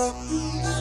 Oh.